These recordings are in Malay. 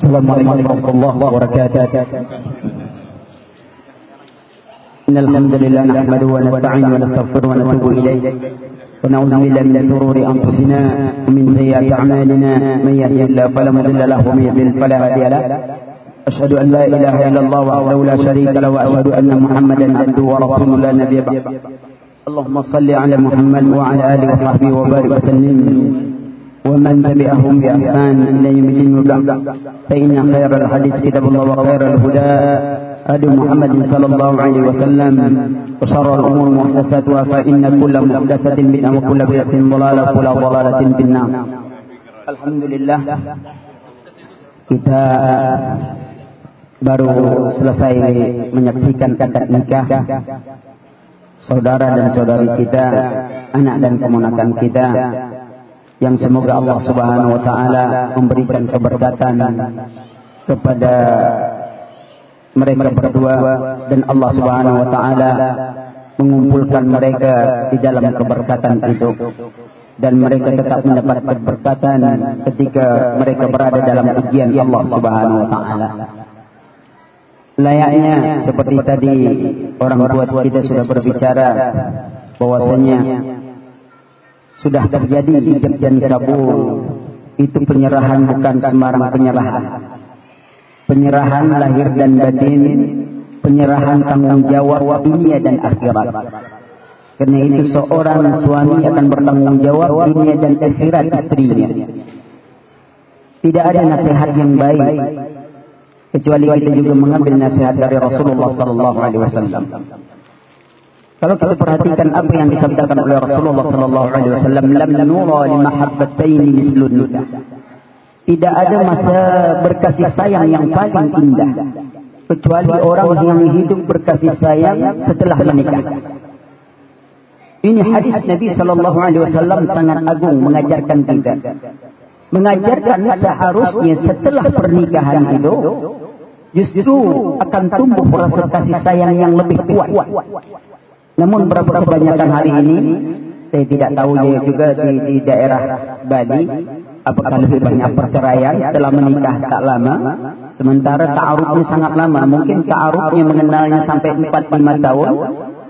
السلام عليكم ورحمة الله وبركاته. إن الحمد لله نحمده ونستعين ونستغفر ونتوب إليه. ونعوذ بالله من شرور أنفسنا ومن سيئات أعمالنا. من يهدي الله فلا مضل له ومن يضلل فلا هادي له. أشهد أن لا إله إلا الله وحده لا شريك له وأشهد أن محمدا عبده ورسوله لا نبي بعده اللهم صل على محمد وعلى آله وصحبه وبارك وسلم. ومن تبعهم بإحسان إلى يوم الدين وبعد فإن خير الحديث كتاب الله وخير الهدى هدي محمد صلى الله عليه وسلم وشر الأمور محدثاتها فإن كل محدثة بدعة وكل بدعة ضلالة وكل ضلالة في النار الحمد لله kita baru selesai menyaksikan akad nikah saudara dan saudari kita, anak dan keponakan kita yang semoga Allah Subhanahu wa taala memberikan keberkatan kepada mereka berdua dan Allah Subhanahu wa taala mengumpulkan mereka di dalam keberkatan itu dan mereka tetap mendapat keberkatan ketika mereka berada dalam ujian Allah Subhanahu wa taala. Layaknya seperti tadi orang buat kita sudah berbicara bahwasanya sudah terjadi ijab dan kabul. Itu penyerahan bukan sembarang penyerahan. Penyerahan lahir dan batin penyerahan tanggung jawab dunia dan akhirat. Karena itu seorang suami akan bertanggung jawab dunia dan akhirat istrinya. Tidak ada nasihat yang baik kecuali kita juga mengambil nasihat dari Rasulullah sallallahu alaihi wasallam kalau kita perhatikan apa yang disabdakan oleh Rasulullah sallallahu alaihi wasallam, lam nura li mahabbatain mislun nikah. Tidak ada masa berkasih sayang yang paling indah kecuali orang yang hidup berkasih sayang setelah menikah. Ini hadis Nabi sallallahu alaihi wasallam sangat agung mengajarkan kita. Mengajarkan seharusnya setelah pernikahan itu justru akan tumbuh rasa kasih sayang yang lebih kuat. Namun berapa kebanyakan hari ini saya tidak tahu ya juga di, di daerah Bali. Apakah lebih banyak perceraian setelah menikah tak lama? sementara ta'arufnya sangat lama. mungkin ta'arufnya mengenalnya sampai 4-5 tahun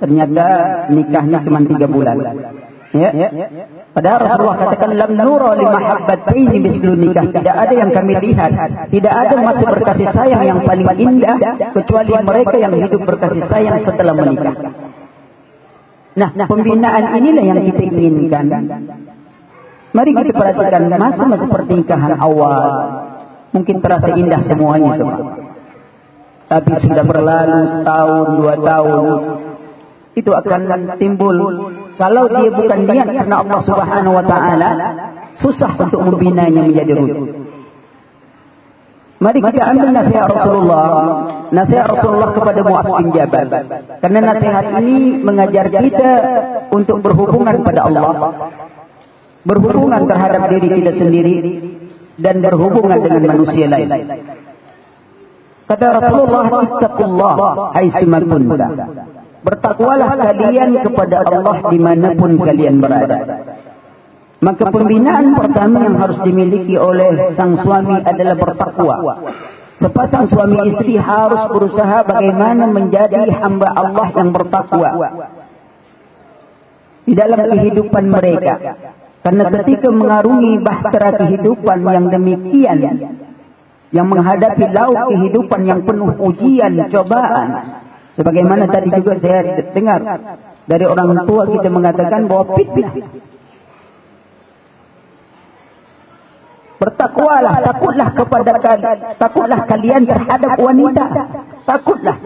ternyata nikahnya cuma 3 bulan. ya padahal Rasulullah katakan lam nura li mahabbataini mislu nikah. tidak ada yang kami lihat. tidak ada masa berkasih sayang yang paling indah kecuali mereka yang hidup berkasih sayang setelah menikah Nah, pembinaan inilah yang kita inginkan. Mari kita perhatikan masa-masa pernikahan awal. Mungkin terasa indah semuanya, teman. Tapi sudah berlalu setahun, dua tahun. Itu akan timbul. Kalau dia bukan niat karena Allah subhanahu wa ta'ala, susah untuk membinanya menjadi rujuk. Mari kita ambil nasihat Rasulullah, nasihat Rasulullah kepada Muaz bin Jabal. Karena nasihat ini mengajar kita untuk berhubungan pada Allah, berhubungan terhadap diri kita sendiri dan berhubungan dengan manusia lain. Kata Rasulullah, "Ittaqullah haitsuma kunta." Bertakwalah kalian kepada Allah dimanapun kalian berada. Maka pembinaan pertama yang harus dimiliki oleh sang suami adalah bertakwa. Sepasang suami istri harus berusaha bagaimana menjadi hamba Allah yang bertakwa. Di dalam kehidupan mereka. Karena ketika mengarungi bahtera kehidupan yang demikian. Yang menghadapi laut kehidupan yang penuh ujian, cobaan. Sebagaimana tadi juga saya dengar. Dari orang tua kita mengatakan bahawa fitnah. Bertakwalah, takutlah kepada kalian, takutlah kalian terhadap wanita. Takutlah.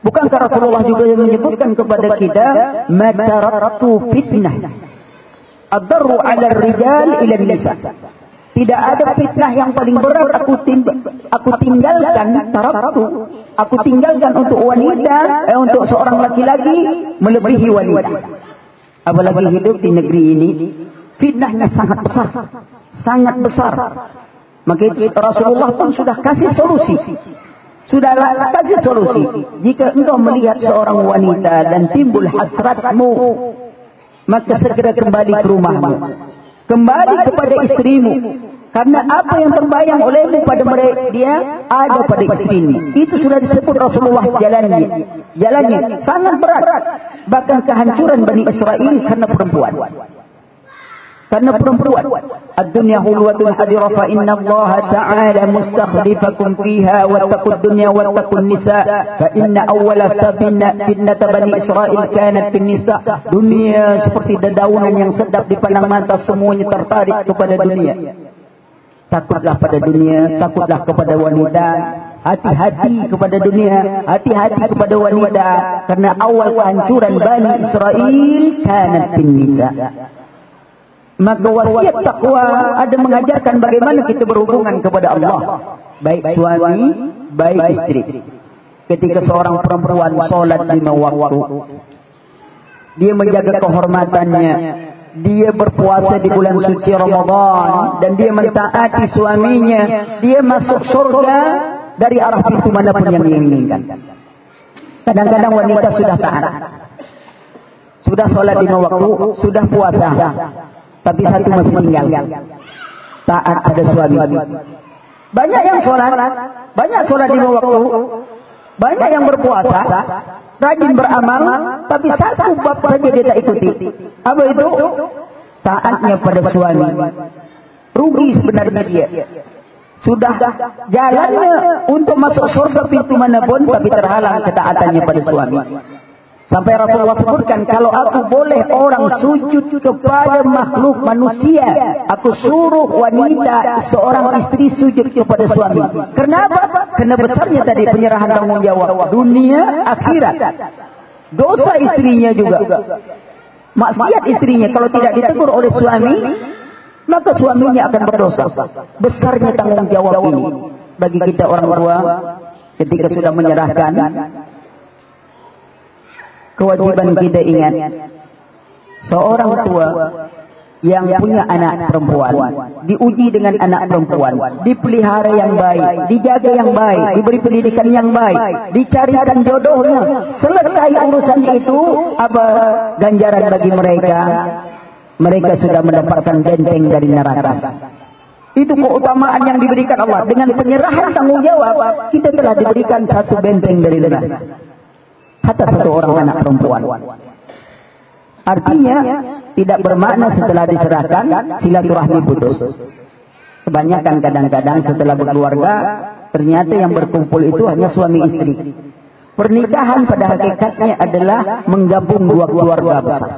Bukankah Rasulullah juga menyebutkan kepada kita, "Mataratu fitnah." Adarru 'ala ar-rijal ila nisa Tidak ada fitnah yang paling berat aku aku tinggalkan taraftu. Aku tinggalkan untuk wanita, eh, untuk seorang laki-laki melebihi wanita. Apalagi hidup di negeri ini, fitnahnya sangat besar sangat besar. Maka itu Rasulullah pun sudah kasih solusi. Sudah kasih solusi. Jika engkau melihat seorang wanita dan timbul hasratmu, maka segera kembali ke rumahmu. Kembali kepada istrimu. Karena apa yang terbayang olehmu pada mereka dia ada pada istri ini. Itu sudah disebut Rasulullah jalannya. Jalannya sangat berat. Bahkan kehancuran Bani Israel karena perempuan. Karena perempuan. Inna Allah ta'ala mustakhlifakum fiha wa taqud dunya wa taqud nisa fa inna awwala tabinna fitnata Bani Israel kanat fin nisa. Dunia seperti dedaunan yang sedap dipandang mata semuanya tertarik kepada dunia takutlah pada dunia, takutlah kepada wanita, hati-hati kepada dunia, hati-hati kepada wanita, karena awal kehancuran Bani Israel kanat bin nisa. Maka wasiat takwa ada mengajarkan bagaimana kita berhubungan kepada Allah, baik suami, baik istri. Ketika seorang perempuan solat lima waktu, dia menjaga kehormatannya, dia berpuasa di bulan suci Ramadan dan dia mentaati suaminya, dia masuk surga dari arah pintu manapun yang diinginkan. Kadang-kadang wanita sudah taat. Sudah sholat lima waktu, sudah puasa. Tapi satu masih tinggal. Taat pada suami. Banyak yang sholat, banyak sholat lima waktu, banyak yang berpuasa, rajin beramal, tapi satu bab saja dia tak ikuti. Apa itu? Taatnya pada suami. Rugi sebenarnya dia. Sudah jalannya untuk masuk surga pintu manapun, tapi terhalang ketaatannya pada suami. Sampai Rasulullah sebutkan, kalau aku boleh orang sujud kepada makhluk manusia, aku suruh wanita seorang istri sujud kepada suami. Kenapa? Karena besarnya tadi penyerahan tanggung jawab dunia akhirat. Dosa istrinya juga. Maksiat istrinya kalau tidak ditegur oleh suami, maka suaminya akan berdosa. Besarnya tanggung jawab ini bagi kita orang tua ketika sudah menyerahkan kewajiban kita ingat seorang tua yang punya anak perempuan diuji dengan anak perempuan dipelihara yang baik dijaga yang baik diberi pendidikan yang baik dicarikan jodohnya. selesai urusan itu apa ganjaran bagi mereka? Mereka sudah mendapatkan benteng dari neraka. itu keutamaan yang diberikan Allah. Dengan penyerahan tanggung jawab kita telah diberikan satu benteng dari neraka kata satu orang anak perempuan. Artinya tidak bermakna setelah diserahkan silaturahmi putus. Kebanyakan kadang-kadang setelah berkeluarga ternyata yang berkumpul itu hanya suami istri. Pernikahan pada hakikatnya adalah menggabung dua keluarga besar.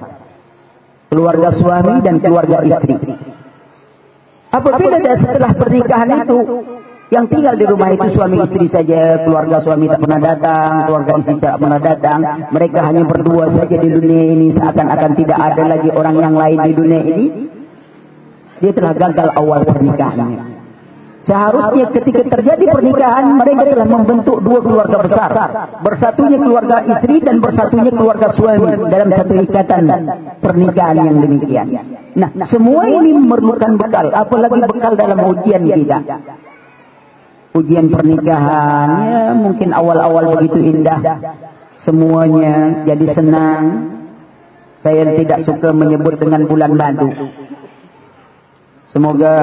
Keluarga suami dan keluarga istri. Apabila setelah pernikahan itu yang tinggal di rumah itu suami istri saja, keluarga suami tak pernah datang, keluarga istri tak pernah datang. Mereka hanya berdua saja di dunia ini seakan-akan tidak ada lagi orang yang lain di dunia ini. Dia telah gagal awal pernikahannya. Seharusnya ketika terjadi pernikahan, mereka telah membentuk dua keluarga besar. Bersatunya keluarga istri dan bersatunya keluarga suami dalam satu ikatan pernikahan yang demikian. Nah, semua ini memerlukan bekal. Apalagi bekal dalam ujian kita ujian pernikahannya mungkin awal-awal begitu indah. Semuanya jadi senang. Saya tidak suka menyebut dengan bulan madu semoga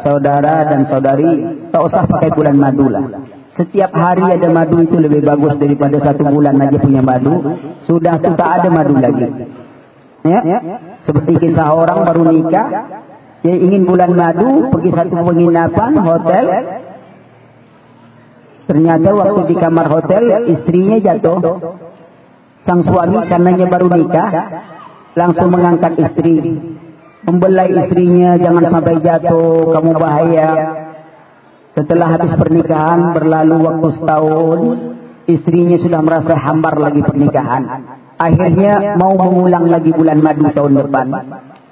saudara dan saudari tak usah pakai bulan madu lah. Setiap hari ada madu itu lebih bagus daripada satu bulan aja punya madu. Sudah tu tak ada madu lagi. Ya. Seperti kisah orang baru nikah dia ingin bulan madu pergi satu penginapan hotel Ternyata waktu di kamar hotel istrinya jatuh. Sang suami karenanya baru nikah langsung mengangkat istri. Membelai istrinya jangan sampai jatuh kamu bahaya. Setelah habis pernikahan berlalu waktu setahun istrinya sudah merasa hambar lagi pernikahan. Akhirnya mau mengulang lagi bulan madu tahun depan.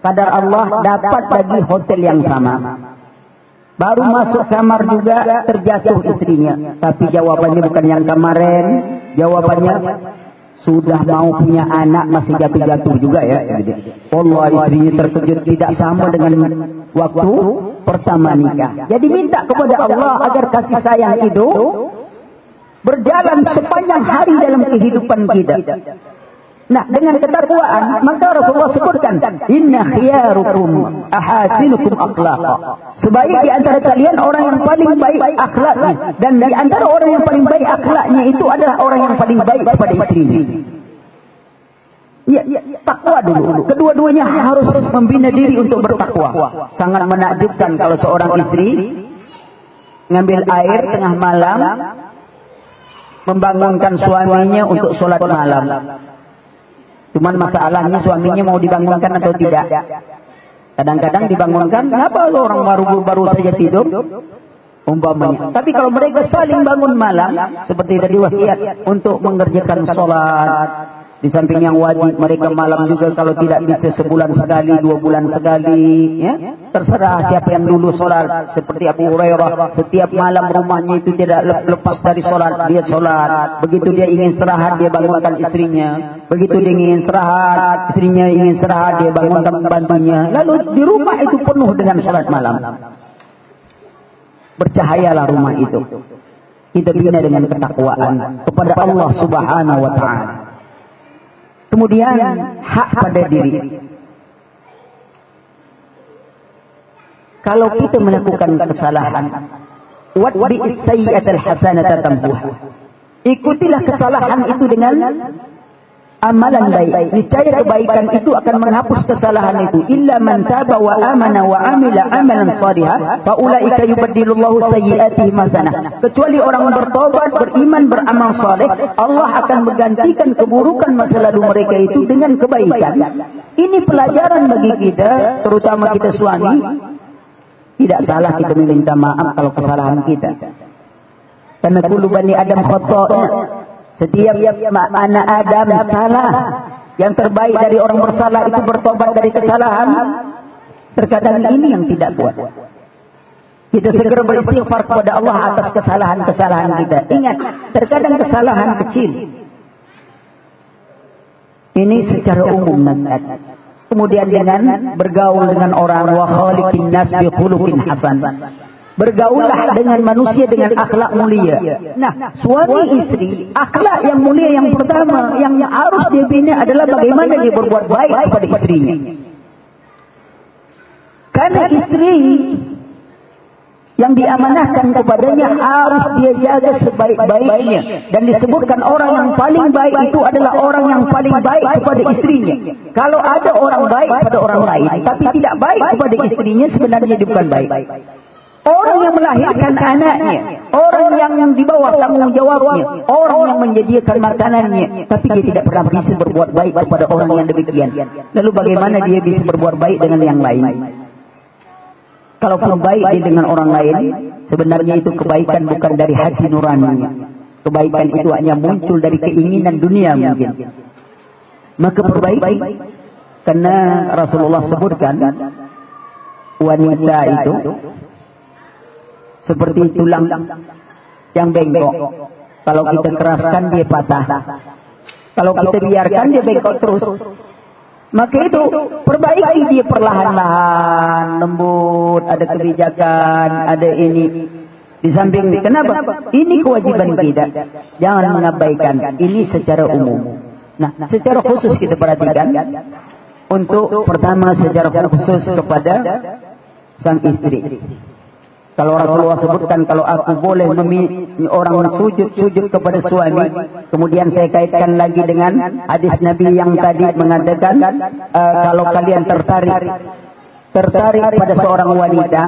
Kadar Allah dapat lagi hotel yang sama. Baru masuk kamar juga terjatuh istrinya. Tapi jawabannya bukan yang kemarin. Jawabannya sudah mau punya anak masih jatuh-jatuh juga ya. Allah istrinya terkejut tidak sama dengan waktu pertama nikah. Jadi minta kepada Allah agar kasih sayang itu berjalan sepanjang hari dalam kehidupan kita. Nah, dengan ketakwaan, maka Rasulullah sebutkan, Inna khiyarukum ahasinukum akhlaqa. Sebaik di antara kalian orang yang paling baik akhlaknya. Dan di antara orang yang paling baik akhlaknya itu adalah orang yang paling baik kepada istrinya. Ya, ya, takwa dulu. Kedua-duanya harus membina diri untuk bertakwa. Sangat menakjubkan kalau seorang istri ngambil air tengah malam membangunkan suaminya untuk sholat malam. Cuman masalahnya suaminya mau dibangunkan atau tidak. Kadang-kadang dibangunkan, kenapa orang baru baru saja tidur? Umpamanya. Tapi kalau mereka saling bangun malam, seperti tadi wasiat untuk mengerjakan sholat, di samping yang wajib mereka malam juga kalau tidak bisa sebulan sekali, dua bulan sekali. Ya? Terserah siapa yang dulu solat. Seperti Abu Hurairah. Setiap malam rumahnya itu tidak lepas dari solat. Dia solat. Begitu dia ingin serahat, dia bangunkan istrinya. Begitu dia ingin serahat, istrinya ingin serahat, dia bangunkan pembantunya. Lalu di rumah itu penuh dengan solat malam. Bercahayalah rumah itu. Kita bina dengan ketakwaan kepada Allah subhanahu wa ta'ala. Kemudian hak pada diri. Kalau kita melakukan kesalahan, wadbi sayyi'atal hasanata tambuha. Ikutilah kesalahan itu dengan amalan baik. Niscaya kebaikan itu akan menghapus kesalahan itu. Illa man taba wa amana wa amila amalan salihah, fa ulaika yubaddilullahu sayyi'atihim hasanah. Kecuali orang bertobat, beriman, beramal saleh, Allah akan menggantikan keburukan masa lalu mereka itu dengan kebaikan. Ini pelajaran bagi kita, terutama kita suami. Tidak salah kita meminta maaf kalau kesalahan kita. Karena kullu bani Adam khata'nya. Setiap anak Adam salah. Yang terbaik dari orang bersalah itu bertobat dari kesalahan. Terkadang ini yang tidak buat. Kita segera beristighfar kepada Allah atas kesalahan-kesalahan kita. Ingat, terkadang kesalahan kecil. Ini secara umum nasihat. Kemudian dengan bergaul dengan orang wa khaliqin nas bi khuluqin hasan. Bergaullah dengan manusia dengan akhlak mulia. Nah, suami istri, akhlak yang mulia yang pertama yang harus dia bina adalah bagaimana dia berbuat baik kepada istrinya. Karena istri yang diamanahkan kepadanya harus dia jaga sebaik-baiknya dan disebutkan orang yang paling baik itu adalah orang yang paling baik kepada istrinya. Kalau ada orang baik kepada orang lain tapi tidak baik kepada istrinya sebenarnya dia bukan baik. Orang yang melahirkan anaknya, orang yang di bawah tanggung jawabnya, orang yang menyediakan makanannya, tapi dia tidak pernah bisa berbuat baik kepada orang yang demikian. Lalu bagaimana dia bisa berbuat baik dengan yang lain? Kalau pun baik dia dengan orang lain, sebenarnya itu kebaikan bukan dari hati nuraninya. Kebaikan itu hanya muncul dari keinginan dunia mungkin. Maka perbaiki. Karena Rasulullah sebutkan, wanita itu seperti tulang yang bengkok. Kalau kita keraskan dia patah. Kalau kita biarkan dia bengkok terus. Maka itu perbaiki dia perlahan-lahan, lembut, ada kebijakan, ada ini. Di samping ini, kenapa? Ini kewajiban kita. Jangan mengabaikan. Ini secara umum. Nah, secara khusus kita perhatikan. Untuk pertama secara khusus kepada sang istri. Kalau Rasulullah sebutkan kalau aku boleh memilih orang sujud sujud kepada suami, kemudian saya kaitkan lagi dengan hadis Nabi yang tadi mengatakan uh, kalau kalian tertarik tertarik pada seorang wanita,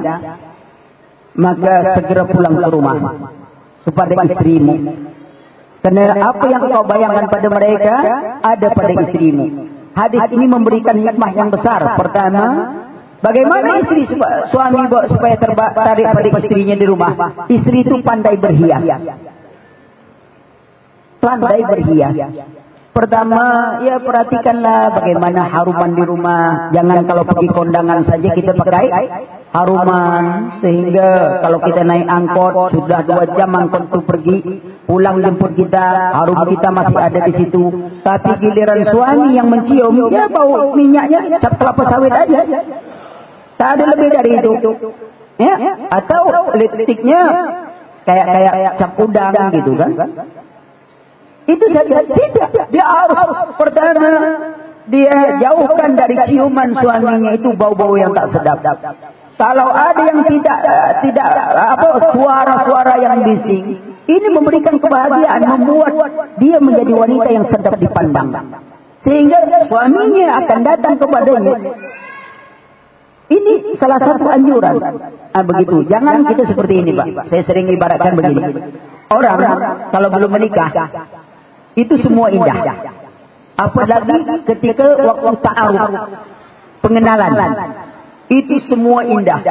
maka segera pulang ke rumah kepada istrimu. Karena apa yang kau bayangkan pada mereka ada pada istrimu. Hadis ini memberikan hikmah yang besar. Pertama, Bagaimana istri suami supaya tertarik pada istrinya di rumah? Istri itu pandai berhias. Pandai berhias. Pertama, ya perhatikanlah bagaimana haruman di rumah. Jangan kalau pergi kondangan saja kita pakai haruman. Sehingga kalau kita naik angkot, sudah dua jam angkot itu pergi. Pulang jemput kita, harum kita masih ada di situ. Tapi giliran suami yang mencium, ya bau minyaknya cap kelapa sawit aja. Tak ada lebih dari itu. Ya, atau lipstiknya kayak kayak cap udang gitu kan. Itu saja tidak. Dia harus pertama dia jauhkan dari ciuman suaminya itu bau-bau yang tak sedap. Kalau ada yang tidak tidak apa suara-suara yang bising, ini memberikan kebahagiaan, membuat dia menjadi wanita yang sedap dipandang. Sehingga suaminya akan datang kepadanya. Ini salah satu anjuran. Ah, begitu. Jangan kita seperti ini, Pak. Saya sering ibaratkan begini. Orang kalau belum menikah, itu semua indah. Apalagi ketika waktu ta'aruf, pengenalan. Itu semua indah.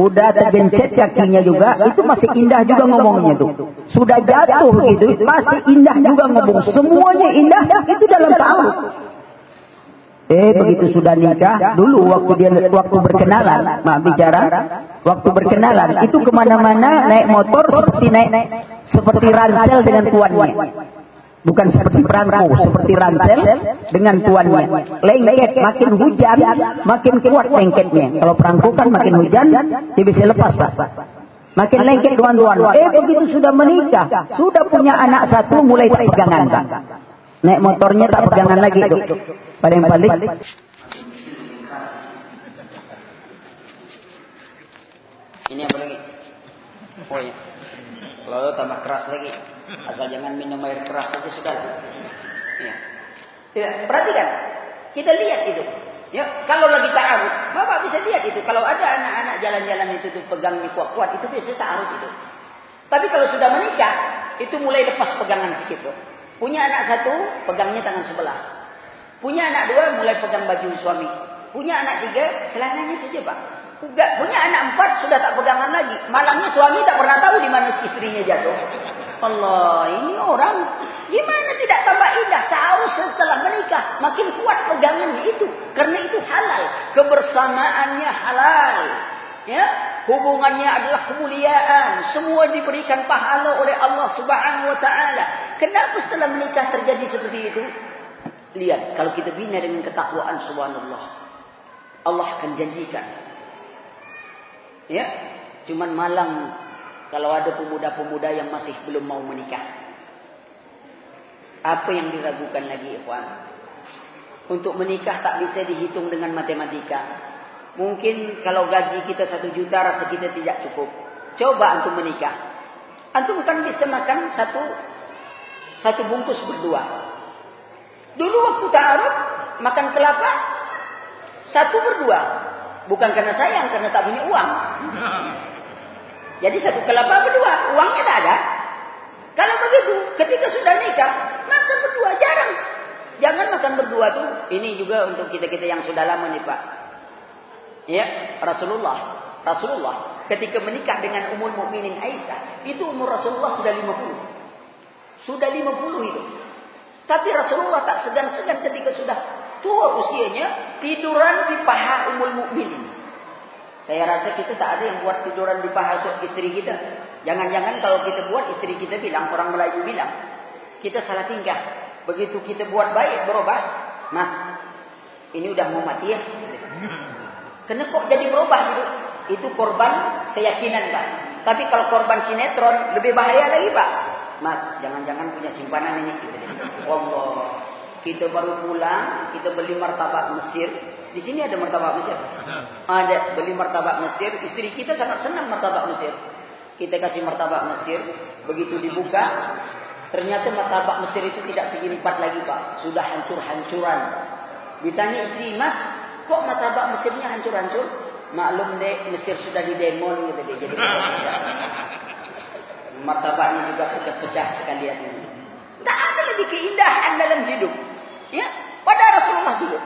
Udah tergencet kakinya juga, itu masih indah juga ngomongnya tuh. Sudah jatuh gitu, masih indah juga ngomong. Semuanya indah, itu dalam ta'aruf. Eh begitu sudah nikah, dulu waktu dia waktu berkenalan, maaf bicara, waktu berkenalan itu kemana-mana naik motor seperti naik seperti ransel dengan tuannya. Bukan seperti perangko, seperti ransel dengan tuannya. Lengket, makin hujan, makin kuat lengketnya. Kalau perangko kan makin hujan, dia bisa lepas, Pak. Makin lengket tuan-tuan. Eh, begitu sudah menikah, sudah punya anak satu, mulai tak pegangan, Pak. Naik motornya tak pegangan lagi, tuh. Paling-paling. Ini apa lagi? Oh ya. Kalau tambah keras lagi. Asal jangan minum air keras saja sudah. Ya. Ya, perhatikan. Kita lihat itu. Ya, kalau lagi ta'aruf, Bapak bisa lihat itu. Kalau ada anak-anak jalan-jalan itu tuh pegangnya kuat-kuat, itu biasa ta'aruf itu. Tapi kalau sudah menikah, itu mulai lepas pegangan sedikit tuh. Punya anak satu, pegangnya tangan sebelah. Punya anak dua, mulai pegang baju suami. Punya anak tiga, selananya saja pak. Punya anak empat, sudah tak pegangan lagi. Malamnya suami tak pernah tahu di mana istrinya jatuh. Allah, ini orang gimana tidak tambah indah seharusnya setelah menikah makin kuat pegangannya itu karena itu halal kebersamaannya halal ya hubungannya adalah kemuliaan semua diberikan pahala oleh Allah Subhanahu wa taala kenapa setelah menikah terjadi seperti itu lihat kalau kita bina dengan ketakwaan subhanallah Allah akan janjikan ya cuman malang kalau ada pemuda-pemuda yang masih belum mau menikah. Apa yang diragukan lagi, ikhwan? Untuk menikah tak bisa dihitung dengan matematika. Mungkin kalau gaji kita satu juta, rasa kita tidak cukup. Coba antum menikah. Antum kan bisa makan satu satu bungkus berdua. Dulu waktu ta'aruf, makan kelapa, satu berdua. Bukan karena sayang, karena tak punya uang. Jadi satu kelapa berdua, uangnya tak ada. Kalau begitu, ketika sudah nikah, makan berdua jarang. Jangan makan berdua tuh. Ini juga untuk kita-kita yang sudah lama nih Pak. Ya, Rasulullah. Rasulullah ketika menikah dengan umur mukminin Aisyah, itu umur Rasulullah sudah 50. Sudah 50 itu. Tapi Rasulullah tak segan-segan ketika sudah tua usianya tiduran di paha umul mukminin. Saya rasa kita tak ada yang buat tiduran di paha istri kita. Jangan-jangan kalau kita buat istri kita bilang, orang Melayu bilang, kita salah tingkah. Begitu kita buat baik, berubah. Mas, ini udah mau mati ya? Kenapa kok jadi berubah gitu? Itu korban keyakinan Pak. Tapi kalau korban sinetron, lebih bahaya lagi Pak. Mas, jangan-jangan punya simpanan ini. Allah. Kita baru pulang, kita beli martabak Mesir, di sini ada martabak Mesir. Ada beli martabak Mesir. Istri kita sangat senang martabak Mesir. Kita kasih martabak Mesir. Begitu dibuka. Ternyata martabak Mesir itu tidak segini lipat lagi Pak. Sudah hancur-hancuran. Ditanya istri, Mas, kok martabak Mesirnya hancur-hancur? Maklum deh, Mesir sudah didemon gitu deh. Jadi martabaknya juga pecah-pecah sekalian ini. Tak ada lagi keindahan dalam hidup. Ya, pada Rasulullah dulu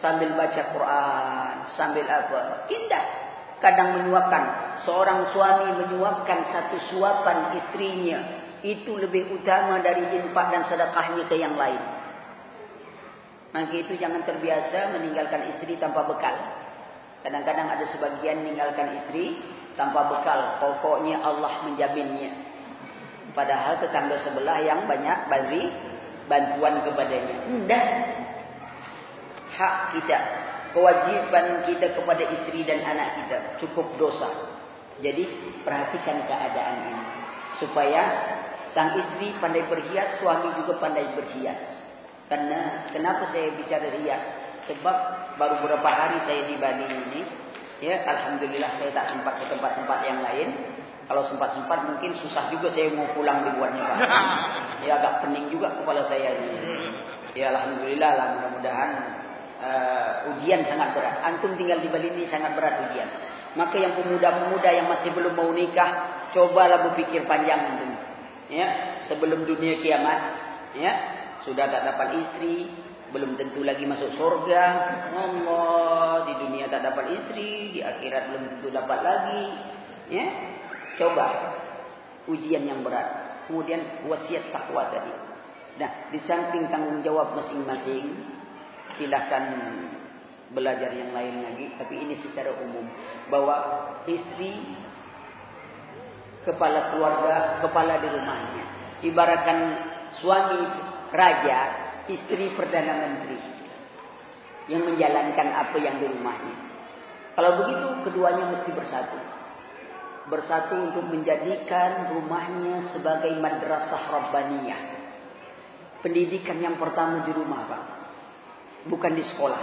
sambil baca Quran, sambil apa? Indah. Kadang menyuapkan. Seorang suami menyuapkan satu suapan istrinya. Itu lebih utama dari infak dan sedekahnya ke yang lain. Maka itu jangan terbiasa meninggalkan istri tanpa bekal. Kadang-kadang ada sebagian meninggalkan istri tanpa bekal. Pokoknya Allah menjaminnya. Padahal tetangga sebelah yang banyak beri bantuan kepadanya. Indah hak kita, kewajiban kita kepada istri dan anak kita cukup dosa. Jadi perhatikan keadaan ini supaya Sang istri pandai berhias, suami juga pandai berhias. Karena kenapa saya bicara rias? Sebab baru beberapa hari saya di Bali ini, ya alhamdulillah saya tak sempat ke tempat-tempat yang lain. Kalau sempat-sempat mungkin susah juga saya mau pulang di luar negara. Ya agak pening juga kepala saya ini. Ya alhamdulillah lah mudah-mudahan uh, ujian sangat berat. Antum tinggal di Bali ini sangat berat ujian. Maka yang pemuda-pemuda yang masih belum mau nikah, cobalah berpikir panjang antum. Ya, sebelum dunia kiamat, ya, sudah tak dapat istri, belum tentu lagi masuk surga. Allah, di dunia tak dapat istri, di akhirat belum tentu dapat lagi. Ya, coba ujian yang berat. Kemudian wasiat takwa tadi. Nah, di samping tanggung jawab masing-masing, silakan belajar yang lain lagi, tapi ini secara umum bahwa istri kepala keluarga, kepala di rumahnya. Ibaratkan suami raja, istri perdana menteri yang menjalankan apa yang di rumahnya. Kalau begitu keduanya mesti bersatu. Bersatu untuk menjadikan rumahnya sebagai madrasah rabbaniyah. Pendidikan yang pertama di rumah, Pak. Bukan di sekolah,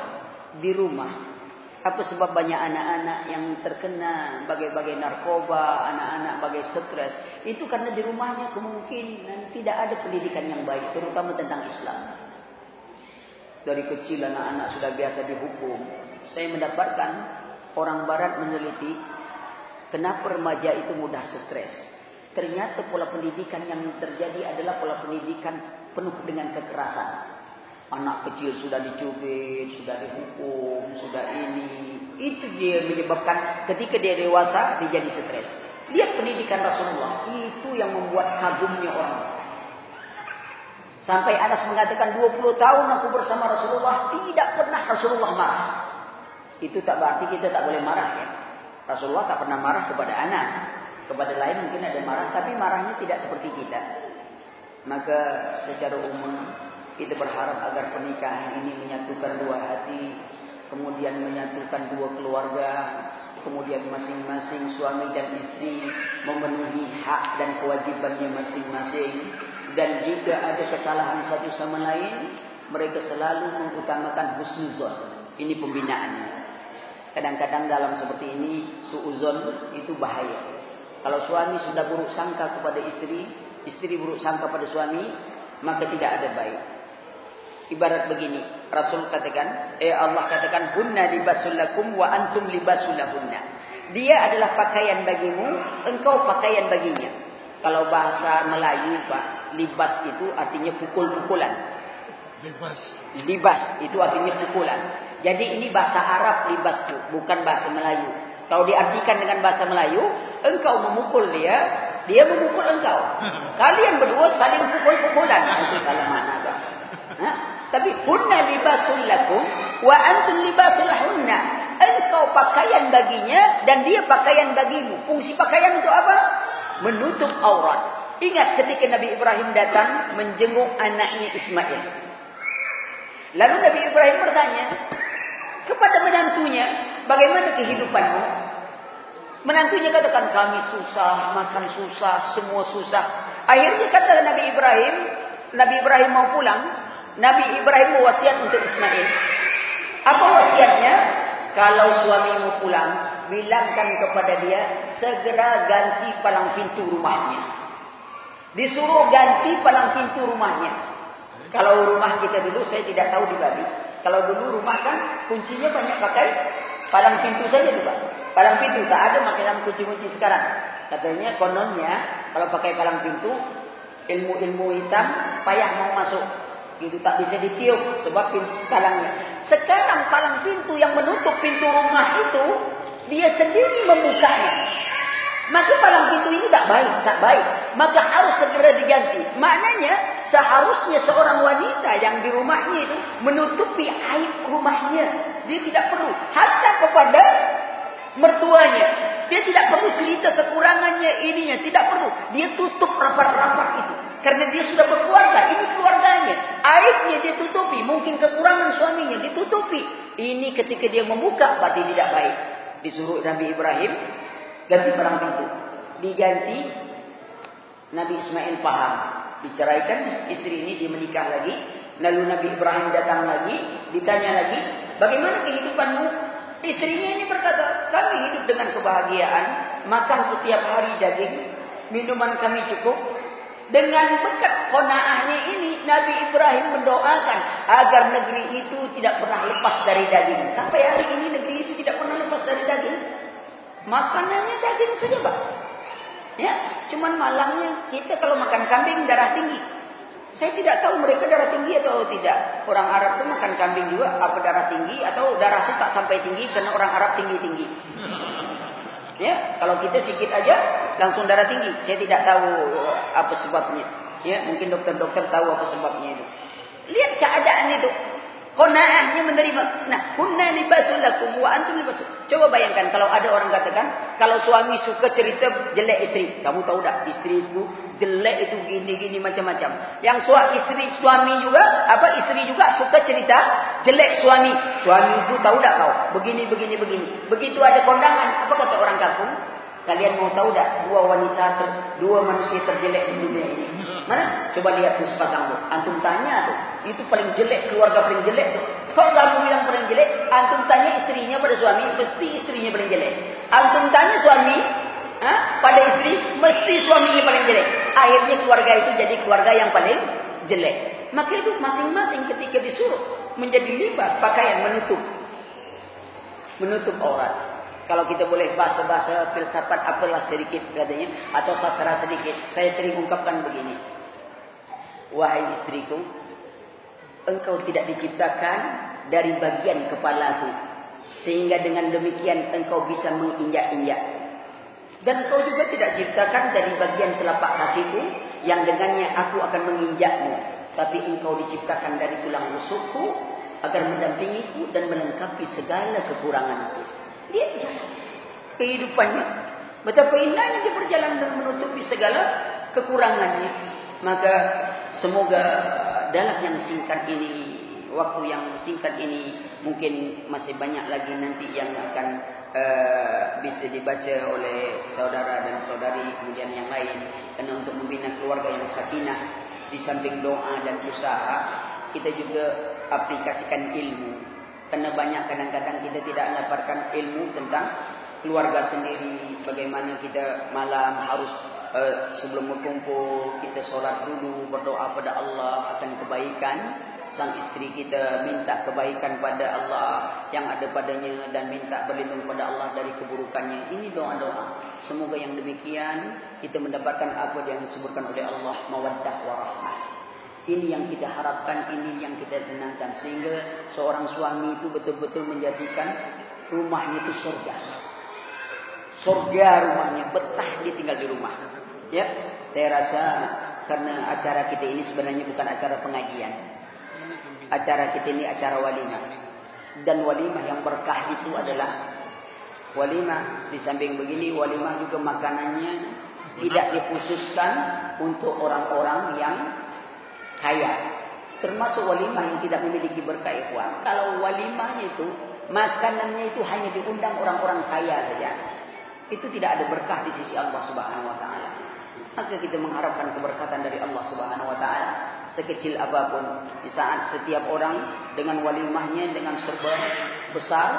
di rumah. Apa sebab banyak anak-anak yang terkena bagai-bagai narkoba, anak-anak bagai stres? Itu karena di rumahnya kemungkinan tidak ada pendidikan yang baik, terutama tentang Islam. Dari kecil anak-anak sudah biasa dihukum. Saya mendapatkan orang barat meneliti kenapa remaja itu mudah stres. Ternyata pola pendidikan yang terjadi adalah pola pendidikan penuh dengan kekerasan. Anak kecil sudah dicubit, sudah dihukum, sudah ini. Itu dia menyebabkan ketika dia dewasa, dia jadi stres. Lihat pendidikan Rasulullah. Itu yang membuat kagumnya orang. Sampai Anas mengatakan 20 tahun aku bersama Rasulullah. Tidak pernah Rasulullah marah. Itu tak berarti kita tak boleh marah ya. Rasulullah tak pernah marah kepada Anas. Kepada lain mungkin ada marah. Tapi marahnya tidak seperti kita. Maka secara umum kita berharap agar pernikahan ini menyatukan dua hati, kemudian menyatukan dua keluarga, kemudian masing-masing suami dan istri memenuhi hak dan kewajibannya masing-masing, dan jika ada kesalahan satu sama lain, mereka selalu mengutamakan husnuzon. Ini pembinaannya. Kadang-kadang dalam seperti ini suuzon itu bahaya. Kalau suami sudah buruk sangka kepada istri, istri buruk sangka pada suami, maka tidak ada baik. Ibarat begini, Rasul katakan, eh Allah katakan, hunna libasul lakum wa antum libasul lahunna. Dia adalah pakaian bagimu, engkau pakaian baginya. Kalau bahasa Melayu, Pak, libas itu artinya pukul-pukulan. Libas. Libas itu artinya pukulan. Jadi ini bahasa Arab libas itu, bukan bahasa Melayu. Kalau diartikan dengan bahasa Melayu, engkau memukul dia, dia memukul engkau. Kalian berdua saling pukul-pukulan. Itu kalau mana. Ha? Tapi hunna libasul lakum wa antum libasul hunna. Engkau pakaian baginya dan dia pakaian bagimu. Fungsi pakaian untuk apa? Menutup aurat. Ingat ketika Nabi Ibrahim datang menjenguk anaknya Ismail. Lalu Nabi Ibrahim bertanya kepada menantunya, bagaimana kehidupanmu? Menantunya katakan kami susah, makan susah, semua susah. Akhirnya kata Nabi Ibrahim, Nabi Ibrahim mau pulang, Nabi Ibrahim wasiat untuk Ismail. Apa wasiatnya? Kalau suamimu pulang, bilangkan kepada dia segera ganti palang pintu rumahnya. Disuruh ganti palang pintu rumahnya. Kalau rumah kita dulu saya tidak tahu di Bali. Kalau dulu rumah kan kuncinya banyak pakai palang pintu saja tu Pak. Palang pintu tak ada macam kunci-kunci sekarang. Katanya kononnya kalau pakai palang pintu ilmu-ilmu hitam payah mau masuk itu tak bisa ditiup sebab pintu palangnya. Sekarang palang pintu yang menutup pintu rumah itu dia sendiri membukanya. Maka palang pintu ini tak baik, tak baik. Maka harus segera diganti. Maknanya seharusnya seorang wanita yang di rumahnya itu menutupi aib rumahnya. Dia tidak perlu. Hatta kepada mertuanya. Dia tidak perlu cerita kekurangannya ininya. Tidak perlu. Dia tutup rapat-rapat itu. Karena dia sudah berkeluarga. Ini keluarganya. Aibnya dia tutupi. Mungkin kekurangan suaminya ditutupi. Ini ketika dia membuka berarti tidak baik. Disuruh Nabi Ibrahim ganti perang pintu. Diganti Nabi Ismail paham. Diceraikan istri ini, dia menikah lagi. Lalu Nabi Ibrahim datang lagi. Ditanya lagi, bagaimana kehidupanmu? Istrinya ini berkata, kami hidup dengan kebahagiaan. Makan setiap hari daging. Minuman kami cukup. Dengan bekat kona'ahnya ini, Nabi Ibrahim mendoakan agar negeri itu tidak pernah lepas dari daging. Sampai hari ini negeri itu tidak pernah lepas dari daging. Makanannya daging saja, Pak. Ya, cuman malangnya kita kalau makan kambing darah tinggi. Saya tidak tahu mereka darah tinggi atau tidak. Orang Arab itu makan kambing juga apa darah tinggi atau darah itu tak sampai tinggi karena orang Arab tinggi-tinggi. Ya, kalau kita sikit aja langsung darah tinggi. Saya tidak tahu apa sebabnya. Ya, mungkin dokter-dokter tahu apa sebabnya itu. Lihat keadaan itu. Qanaahnya menerima. Nah, kunna libasul lakum wa antum libasul. Coba bayangkan kalau ada orang katakan, kalau suami suka cerita jelek istri. Kamu tahu tak istri itu jelek itu gini-gini macam-macam. Yang suami istri suami juga, apa istri juga suka cerita jelek suami. Suami itu tahu tak kau? Begini begini begini. Begitu ada kondangan, apa kata orang kampung? Kalian mau tahu tak dua wanita ter, dua manusia terjelek di dunia ini? Mana? Coba lihat tuh sepasang tu. Antum tanya tu. Itu paling jelek, keluarga paling jelek tu. Kalau kamu bilang paling jelek, antum tanya istrinya pada suami, mesti istrinya paling jelek. Antum tanya suami, ha? pada istri, mesti suaminya paling jelek. Akhirnya keluarga itu jadi keluarga yang paling jelek. Maka itu masing-masing ketika disuruh menjadi libas pakaian menutup. Menutup aurat. Kalau kita boleh bahasa-bahasa filsafat apalah sedikit katanya atau sastra sedikit, saya sering ungkapkan begini. Wahai istriku, engkau tidak diciptakan dari bagian kepalaku. Sehingga dengan demikian engkau bisa menginjak-injak. Dan engkau juga tidak diciptakan dari bagian telapak kakiku yang dengannya aku akan menginjakmu. Tapi engkau diciptakan dari tulang rusukku agar mendampingiku dan melengkapi segala kekuranganku. Lihat jalan kehidupannya. Betapa indahnya dia berjalan dan menutupi segala kekurangannya. Maka semoga dalam yang singkat ini, waktu yang singkat ini, mungkin masih banyak lagi nanti yang akan uh, bisa dibaca oleh saudara dan saudari kemudian yang lain. Karena untuk membina keluarga yang sakinah, di samping doa dan usaha, kita juga aplikasikan ilmu. Karena banyak kadang-kadang kita tidak mendapatkan ilmu tentang keluarga sendiri, bagaimana kita malam harus uh, sebelum berkumpul kita solat dulu berdoa pada Allah akan kebaikan. Sang istri kita minta kebaikan pada Allah yang ada padanya dan minta berlindung pada Allah dari keburukannya. Ini doa-doa. Semoga yang demikian kita mendapatkan apa yang disebutkan oleh Allah mawaddah warahmah ini yang kita harapkan ini yang kita tenangkan. Sehingga seorang suami itu betul-betul menjadikan rumahnya itu surga surga rumahnya betah dia tinggal di rumah Ya, saya rasa karena acara kita ini sebenarnya bukan acara pengajian. Acara kita ini acara walimah. Dan walimah yang berkah itu adalah walimah di samping begini walimah juga makanannya tidak dikhususkan untuk orang-orang yang kaya. Termasuk walimah yang tidak memiliki berkah ikhwan. Kalau walimahnya itu makanannya itu hanya diundang orang-orang kaya saja. Itu tidak ada berkah di sisi Allah Subhanahu wa taala. Maka kita mengharapkan keberkatan dari Allah Subhanahu wa taala sekecil apapun. Di saat setiap orang dengan walimahnya dengan serba besar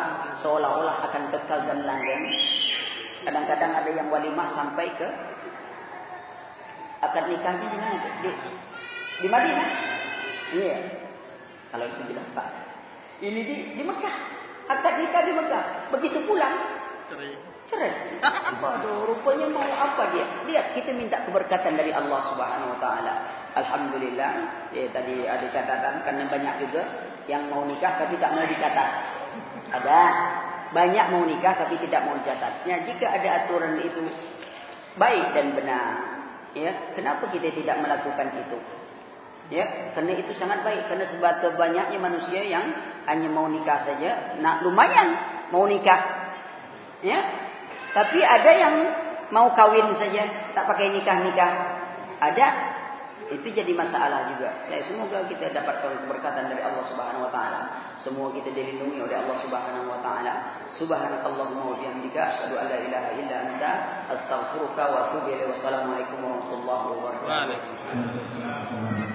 seolah-olah akan kekal dan langgeng. Kadang-kadang ada yang walimah sampai ke akad nikahnya di mana di, di Madinah. Iya. Kalau itu jelas Pak. Ini di di Mekah. Akad nikah di Mekah. Begitu pulang cerai. Waduh, rupanya mau apa dia? Lihat, kita minta keberkatan dari Allah Subhanahu Wa Taala. Alhamdulillah. Ya, tadi ada catatan karena banyak juga yang mau nikah tapi tak mau dicatat. Ada banyak mau nikah tapi tidak mau dicatat. Ya, jika ada aturan itu baik dan benar, ya, kenapa kita tidak melakukan itu? Ya, karena itu sangat baik karena sebab banyaknya manusia yang hanya mau nikah saja, nak lumayan mau nikah. Ya, tapi ada yang mau kawin saja, tak pakai nikah-nikah. Ada. Itu jadi masalah juga. Ya, semoga kita dapat keberkatan dari Allah Subhanahu wa taala. Semua kita dilindungi oleh Allah Subhanahu wa taala. Subhanakallahumma wa bihamdika asyhadu an la ilaha illa anta astaghfiruka wa atubu ilaik. Wassalamualaikum warahmatullahi wabarakatuh.